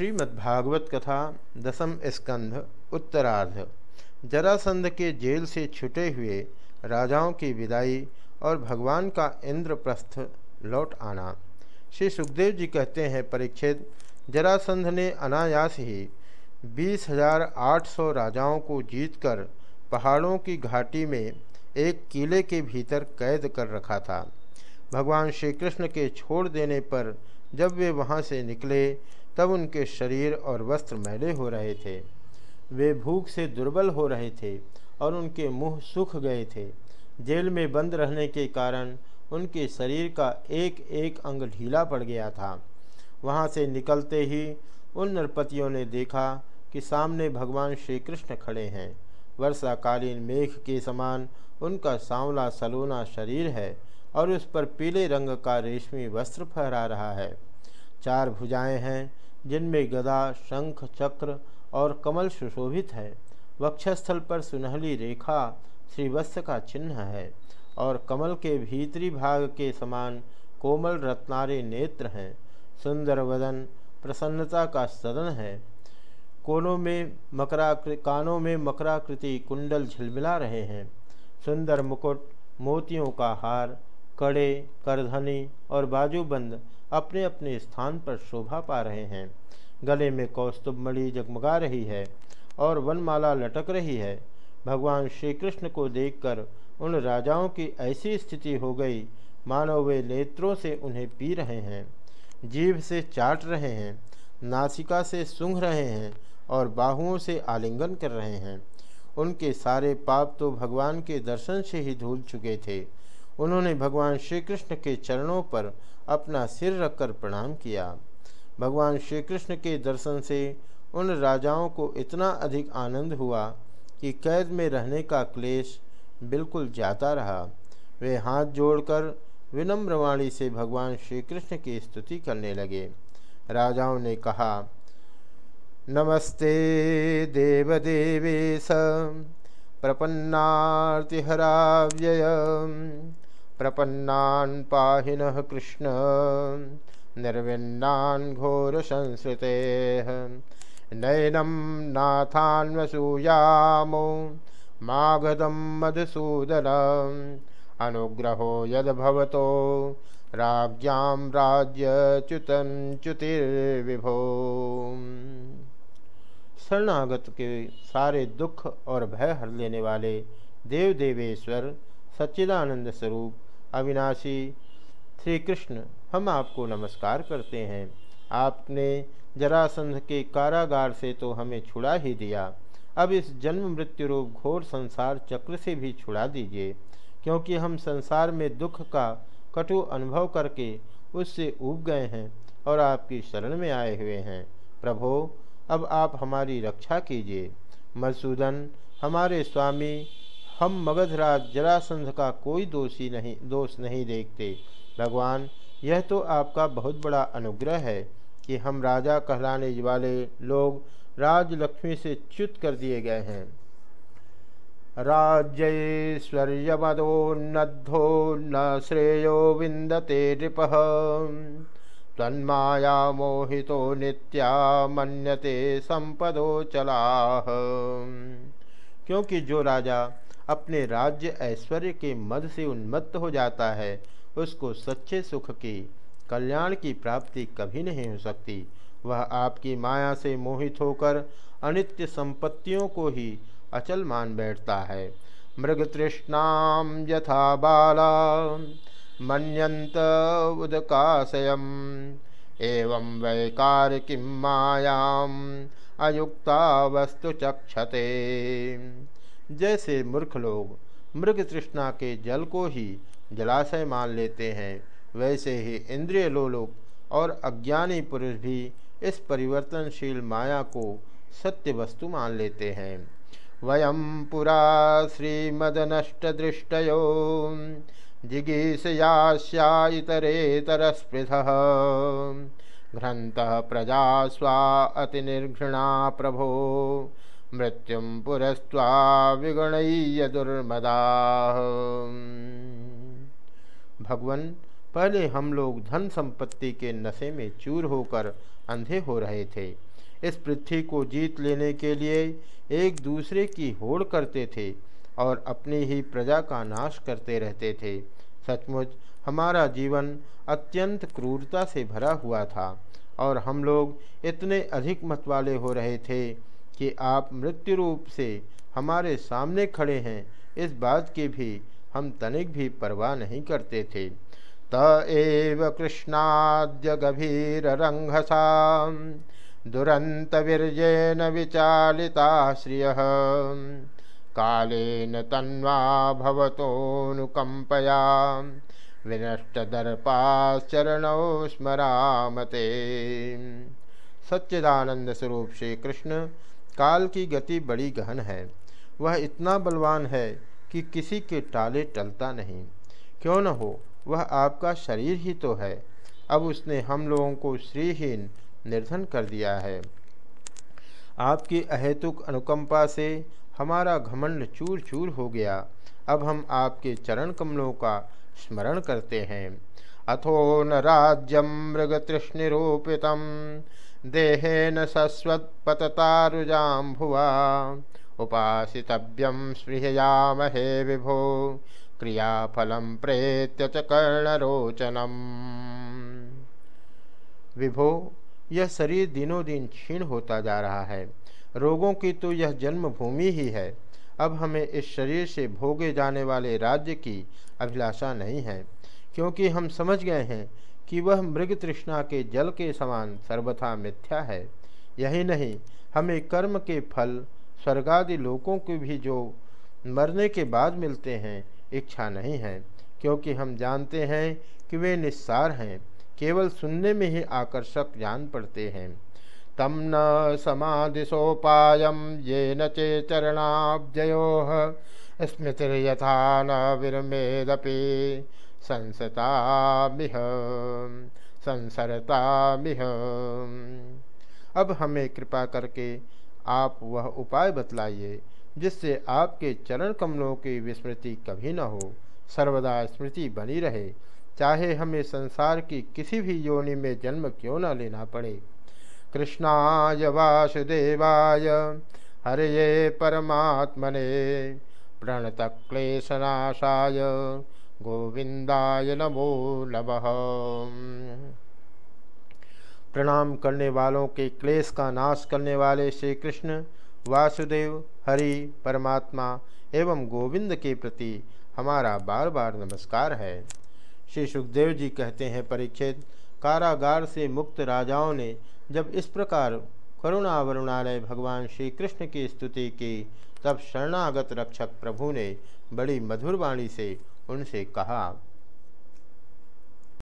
श्रीमद्भागवत कथा, दसम स्कंध, उत्तरार्ध। जरासंध के जेल से छुटे हुए राजाओं की विदाई और भगवान का इंद्रप्रस्थ लौट आना। श्री सुखदेव जी कहते हैं परीक्षित जरासंध ने अनायास ही बीस हज़ार आठ सौ राजाओं को जीतकर पहाड़ों की घाटी में एक किले के भीतर कैद कर रखा था। भगवान श्री कृष्ण के छोड़ देने पर जब वे वहाँ से निकले तब उनके शरीर और वस्त्र मैले हो रहे थे। वे भूख से दुर्बल हो रहे थे और उनके मुँह सूख गए थे। जेल में बंद रहने के कारण उनके शरीर का एक एक अंग ढीला पड़ गया था। वहाँ से निकलते ही उन नरपतियों ने देखा कि सामने भगवान श्री कृष्ण खड़े हैं। वर्षाकालीन मेघ के समान उनका सांवला सलोना शरीर है और उस पर पीले रंग का रेशमी वस्त्र फहरा रहा है। चार भुजाएँ हैं, जिनमें गदा, शंख, चक्र और कमल सुशोभित है। वक्षस्थल पर सुनहली रेखा श्रीवत्स का चिन्ह है और कमल के भीतरी भाग के समान कोमल रत्नारे नेत्र हैं। सुंदर वदन, प्रसन्नता का सदन है। कोनों में मकरा कानों में मकराकृति कुंडल झिलमिला रहे हैं। सुंदर मुकुट, मोतियों का हार, कड़े, करधनी और बाजूबंद अपने अपने स्थान पर शोभा पा रहे हैं। गले में कौस्तुभ मणि जगमगा रही है और वनमाला लटक रही है। भगवान श्री कृष्ण को देखकर उन राजाओं की ऐसी स्थिति हो गई मानो वे नेत्रों से उन्हें पी रहे हैं, जीभ से चाट रहे हैं, नासिका से सूंघ रहे हैं और बाहुओं से आलिंगन कर रहे हैं। उनके सारे पाप तो भगवान के दर्शन से ही धूल चुके थे। उन्होंने भगवान श्री कृष्ण के चरणों पर अपना सिर रखकर प्रणाम किया। भगवान श्री कृष्ण के दर्शन से उन राजाओं को इतना अधिक आनंद हुआ कि कैद में रहने का क्लेश बिल्कुल जाता रहा। वे हाथ जोड़कर विनम्रवाणी से भगवान श्री कृष्ण की स्तुति करने लगे। राजाओं ने कहा, नमस्ते देवदेवेश प्रपन्नार्तिहराव्यय प्रपन्नान् पाहिनः कृष्ण। निर्विन्नान् घोरसंस्कृतेः। नयनं नाथान्वसूयामो। मागधं मधुसूदनम् अनुग्रहो यद्भवतो। राज्ञां च्युतिर्विभो शरणागत के सारे दुख और भय हर लेने वाले देव देवेश्वर सच्चिदानंद स्वरूप अविनाशी श्री कृष्ण हम आपको नमस्कार करते हैं। आपने जरासंध के कारागार से तो हमें छुड़ा ही दिया। अब इस जन्म मृत्यु रूप घोर संसार चक्र से भी छुड़ा दीजिए, क्योंकि हम संसार में दुख का कटु अनुभव करके उससे उब गए हैं और आपकी शरण में आए हुए हैं। प्रभो, अब आप हमारी रक्षा कीजिए। मधुसूदन, हमारे स्वामी हम मगधराज जरासंध का कोई दोषी नहीं, दोष नहीं देखते। भगवान, यह तो आपका बहुत बड़ा अनुग्रह है कि हम राजा कहलाने वाले लोग राजलक्ष्मी से च्युत कर दिए गए हैं। राज्यैश्वर्यमदोन्नद्धो न श्रेयो विंदते नृप। तन्माया मोहितो नित्या मन्यते संपदो चलाह क्योंकि जो राजा अपने राज्य ऐश्वर्य के मद से उन्मत्त हो जाता है, उसको सच्चे सुख की, कल्याण की प्राप्ति कभी नहीं हो सकती। वह आपकी माया से मोहित होकर अनित्य संपत्तियों को ही अचल मान बैठता है। मृग तृष्णाम यथा बाला मनंत उदकाशयम, एवं वैकार किम मायाम अयुक्ता वस्तु चक्षते। जैसे मूर्ख लोग मृग तृष्णा के जल को ही जलाशय मान लेते हैं, वैसे ही इंद्रिय लोलोक और अज्ञानी पुरुष भी इस परिवर्तनशील माया को सत्य वस्तु मान लेते हैं। वयम पुरा श्रीमदनष्टदृष्टयो। जिगीषयास्यातरेतरस्पृथ घ्रंत प्रजा स्वा अतिनिर्घृणा प्रभो। मृत्युम पुरस्वा विगणय्य दुर्मदा भगवन, पहले हम लोग धन संपत्ति के नशे में चूर होकर अंधे हो रहे थे। इस पृथ्वी को जीत लेने के लिए एक दूसरे की होड़ करते थे और अपनी ही प्रजा का नाश करते रहते थे। सचमुच हमारा जीवन अत्यंत क्रूरता से भरा हुआ था, और हम लोग इतने अधिक मत वाले हो रहे थे कि आप मृत्यु रूप से हमारे सामने खड़े हैं। इस बात की भी हम तनिक भी परवाह नहीं करते थे। त एव कृष्णाद्य गभीर रंघसा दुरंत वीर्यन विचालिता श्रिय। कालेन तन्वा भवतोनुकंपया विनष्ट दर्पाचरणौ स्मरामते। सच्चिदानंद स्वरूप श्री कृष्ण, काल की गति बड़ी गहन है। वह इतना बलवान है कि किसी के टाले टलता नहीं। क्यों न हो, वह आपका शरीर ही तो है। अब उसने हम लोगों को श्रीहीन निर्धन कर दिया है। आपकी अहेतुक अनुकंपा से हमारा घमंड चूर चूर हो गया। अब हम आपके चरण कमलों का स्मरण करते हैं। अथो न राज्यम मृग तृष्णिरूपित देहेन सस्वत्पततारुजाम भुवा उपासितव्यम स्पृहयामहे विभो क्रियाफलम प्रेत्य च कर्णरोचनम। विभो, यह शरीर दिनों दिन क्षीण होता जा रहा है। रोगों की तो यह जन्मभूमि ही है। अब हमें इस शरीर से भोगे जाने वाले राज्य की अभिलाषा नहीं है, क्योंकि हम समझ गए हैं कि वह मृग तृष्णा के जल के समान सर्वथा मिथ्या है। यही नहीं, हमें कर्म के फल, स्वर्गादि लोकों के भी जो मरने के बाद मिलते हैं, इच्छा नहीं है, क्योंकि हम जानते हैं कि वे निस्सार हैं, केवल सुनने में ही आकर्षक जान पड़ते हैं। तम न समाधिशोपायम ये न चे चरणाब्जयो स्मृतिर्यथा न विरमेदपि। संसतामिह। संसरतामिह। अब हमें कृपा करके आप वह उपाय बतलाइए, जिससे आपके चरण कमलों की विस्मृति कभी न हो, सर्वदा स्मृति बनी रहे, चाहे हमें संसार की किसी भी योनि में जन्म क्यों न लेना पड़े। कृष्णाय वासुदेवाय। हरे परमात्मने प्रणतक्लेशनाशाय। गोविंदाय नमो नमः। प्रणाम करने वालों के क्लेश का नाश करने वाले श्री कृष्ण वासुदेव, हरि, परमात्मा एवं गोविंद के प्रति हमारा बार बार नमस्कार है। श्री सुखदेव जी कहते हैं परीक्षित कारागार से मुक्त राजाओं ने जब इस प्रकार करुणावरुणालय भगवान श्री कृष्ण की स्तुति की, तब शरणागत रक्षक प्रभु ने बड़ी मधुर वाणी से उनसे कहा